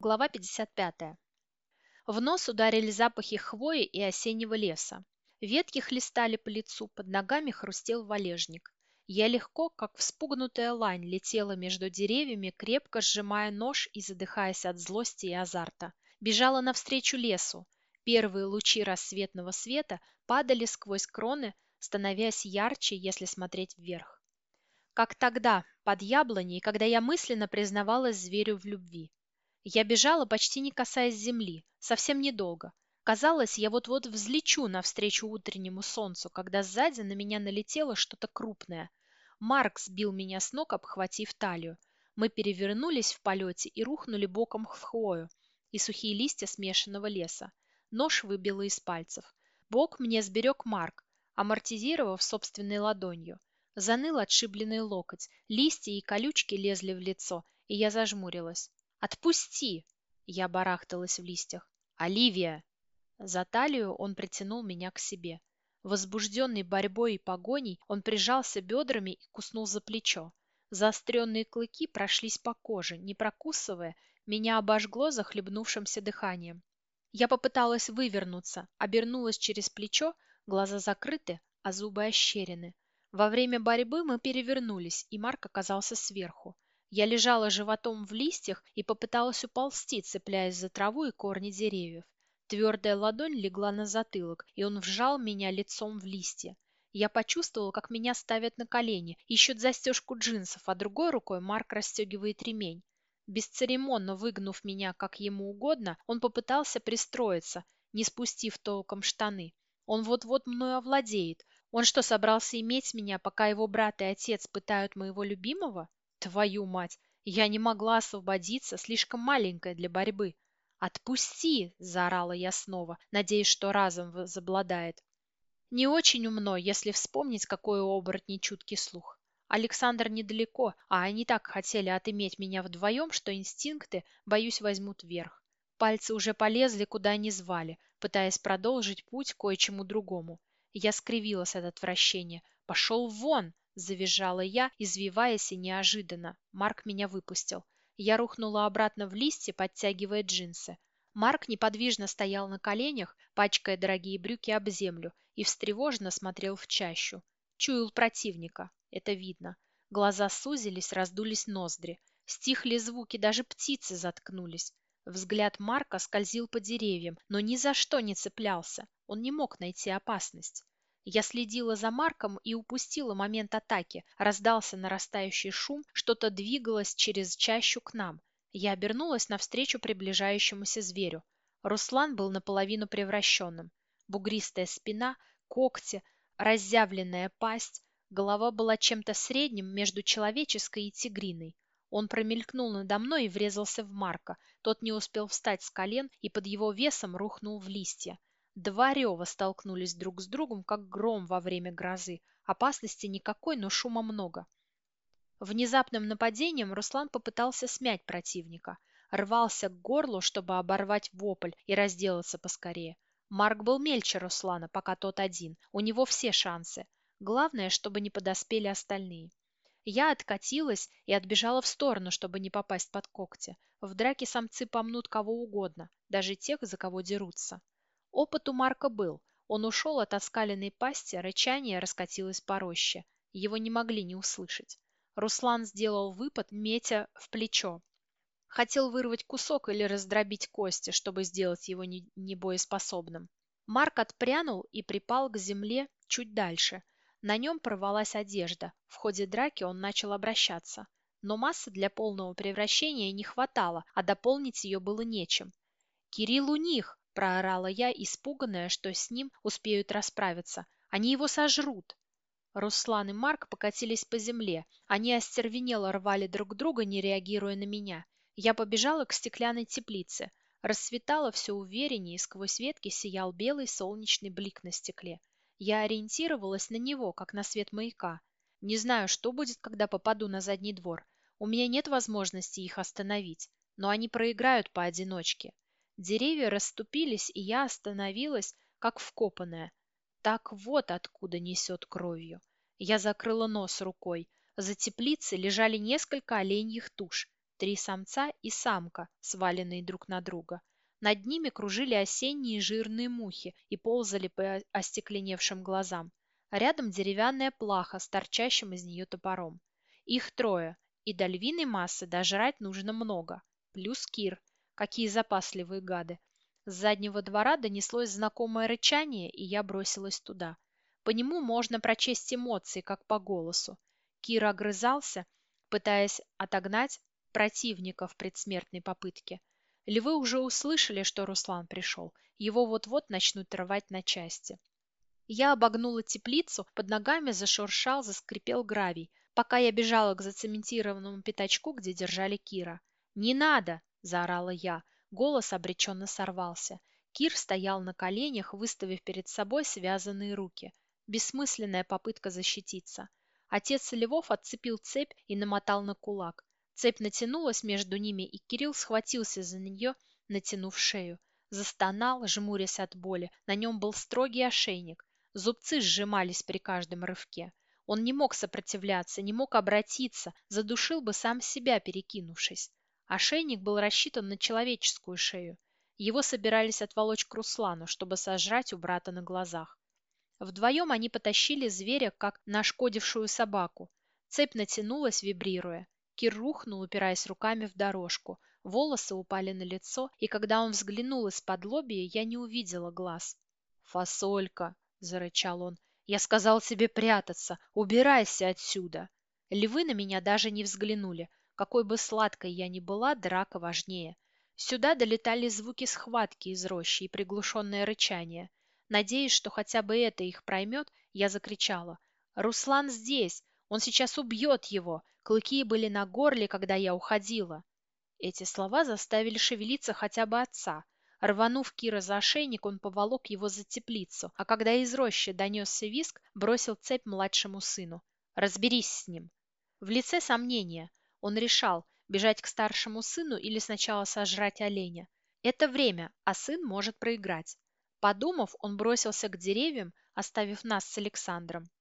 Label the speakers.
Speaker 1: Глава 55. В нос ударили запахи хвои и осеннего леса. Ветки хлестали по лицу, под ногами хрустел валежник. Я легко, как вспугнутая лань, летела между деревьями, крепко сжимая нож и задыхаясь от злости и азарта. Бежала навстречу лесу. Первые лучи рассветного света падали сквозь кроны, становясь ярче, если смотреть вверх. Как тогда, под яблоней, когда я мысленно признавалась зверю в любви. Я бежала, почти не касаясь земли, совсем недолго. Казалось, я вот-вот взлечу навстречу утреннему солнцу, когда сзади на меня налетело что-то крупное. Марк сбил меня с ног, обхватив талию. Мы перевернулись в полете и рухнули боком в хвою и сухие листья смешанного леса. Нож выбило из пальцев. Бок мне сберег Марк, амортизировав собственной ладонью. Заныл отшибленный локоть, листья и колючки лезли в лицо, и я зажмурилась. «Отпусти!» Я барахталась в листьях. «Оливия!» За талию он притянул меня к себе. Возбужденный борьбой и погоней, он прижался бедрами и куснул за плечо. Заостренные клыки прошлись по коже, не прокусывая, меня обожгло захлебнувшимся дыханием. Я попыталась вывернуться, обернулась через плечо, глаза закрыты, а зубы ощерены. Во время борьбы мы перевернулись, и Марк оказался сверху. Я лежала животом в листьях и попыталась уползти, цепляясь за траву и корни деревьев. Твердая ладонь легла на затылок, и он вжал меня лицом в листья. Я почувствовала, как меня ставят на колени, ищут застежку джинсов, а другой рукой Марк расстегивает ремень. Бесцеремонно выгнув меня, как ему угодно, он попытался пристроиться, не спустив толком штаны. Он вот-вот мною овладеет. Он что, собрался иметь меня, пока его брат и отец пытают моего любимого? Твою мать! Я не могла освободиться, слишком маленькая для борьбы. «Отпусти!» – заорала я снова, надеясь, что разом возобладает. Не очень умно, если вспомнить, какой у оборотней чуткий слух. Александр недалеко, а они так хотели отыметь меня вдвоем, что инстинкты, боюсь, возьмут верх. Пальцы уже полезли, куда они звали, пытаясь продолжить путь кое-чему другому. Я скривилась от отвращения. «Пошел вон!» Завизжала я, извиваясь и неожиданно. Марк меня выпустил. Я рухнула обратно в листья, подтягивая джинсы. Марк неподвижно стоял на коленях, пачкая дорогие брюки об землю, и встревоженно смотрел в чащу. Чуял противника, это видно. Глаза сузились, раздулись ноздри. Стихли звуки, даже птицы заткнулись. Взгляд Марка скользил по деревьям, но ни за что не цеплялся. Он не мог найти опасность. Я следила за Марком и упустила момент атаки. Раздался нарастающий шум, что-то двигалось через чащу к нам. Я обернулась навстречу приближающемуся зверю. Руслан был наполовину превращенным. Бугристая спина, когти, разъявленная пасть. Голова была чем-то средним между человеческой и тигриной. Он промелькнул надо мной и врезался в Марка. Тот не успел встать с колен и под его весом рухнул в листья. Два рева столкнулись друг с другом, как гром во время грозы. Опасности никакой, но шума много. Внезапным нападением Руслан попытался смять противника. Рвался к горлу, чтобы оборвать вопль и разделаться поскорее. Марк был мельче Руслана, пока тот один. У него все шансы. Главное, чтобы не подоспели остальные. Я откатилась и отбежала в сторону, чтобы не попасть под когти. В драке самцы помнут кого угодно, даже тех, за кого дерутся. Опыт у Марка был. Он ушел от оскаленной пасти, рычание раскатилось по роще. Его не могли не услышать. Руслан сделал выпад, метя в плечо. Хотел вырвать кусок или раздробить кости, чтобы сделать его небоеспособным. Марк отпрянул и припал к земле чуть дальше. На нем порвалась одежда. В ходе драки он начал обращаться. Но массы для полного превращения не хватало, а дополнить ее было нечем. «Кирилл у них!» Проорала я, испуганная, что с ним успеют расправиться. Они его сожрут. Руслан и Марк покатились по земле. Они остервенело рвали друг друга, не реагируя на меня. Я побежала к стеклянной теплице. Рассветало все увереннее, и сквозь ветки сиял белый солнечный блик на стекле. Я ориентировалась на него, как на свет маяка. Не знаю, что будет, когда попаду на задний двор. У меня нет возможности их остановить, но они проиграют поодиночке. Деревья расступились, и я остановилась, как вкопанная. Так вот откуда несет кровью. Я закрыла нос рукой. За теплицей лежали несколько оленьих туш. три самца и самка, сваленные друг на друга. Над ними кружили осенние жирные мухи и ползали по остекленевшим глазам. Рядом деревянная плаха с торчащим из нее топором. Их трое, и до львиной массы дожрать нужно много. Плюс Кир. Какие запасливые гады. С заднего двора донеслось знакомое рычание, и я бросилась туда. По нему можно прочесть эмоции, как по голосу. Кир огрызался, пытаясь отогнать противника в предсмертной попытке. Львы уже услышали, что Руслан пришел. Его вот-вот начнут рвать на части. Я обогнула теплицу, под ногами зашуршал, заскрипел гравий, пока я бежала к зацементированному пятачку, где держали Кира. «Не надо!» – заорала я. Голос обреченно сорвался. Кир стоял на коленях, выставив перед собой связанные руки. Бессмысленная попытка защититься. Отец Львов отцепил цепь и намотал на кулак. Цепь натянулась между ними, и Кирилл схватился за нее, натянув шею. Застонал, жмурясь от боли. На нем был строгий ошейник. Зубцы сжимались при каждом рывке. Он не мог сопротивляться, не мог обратиться, задушил бы сам себя, перекинувшись. Ошейник был рассчитан на человеческую шею. Его собирались отволочь к Руслану, чтобы сожрать у брата на глазах. Вдвоем они потащили зверя, как нашкодившую собаку. Цепь натянулась, вибрируя. Кир рухнул, упираясь руками в дорожку. Волосы упали на лицо, и когда он взглянул из-под лобья, я не увидела глаз. «Фасолька!» — зарычал он. «Я сказал тебе прятаться! Убирайся отсюда!» Львы на меня даже не взглянули. Какой бы сладкой я ни была, драка важнее. Сюда долетали звуки схватки из рощи и приглушенное рычание. Надеясь, что хотя бы это их проймет, я закричала. «Руслан здесь! Он сейчас убьет его! Клыки были на горле, когда я уходила!» Эти слова заставили шевелиться хотя бы отца. Рванув Кира за ошейник, он поволок его за теплицу, а когда из рощи донесся виск, бросил цепь младшему сыну. «Разберись с ним!» В лице сомнения. Он решал, бежать к старшему сыну или сначала сожрать оленя. Это время, а сын может проиграть. Подумав, он бросился к деревьям, оставив нас с Александром.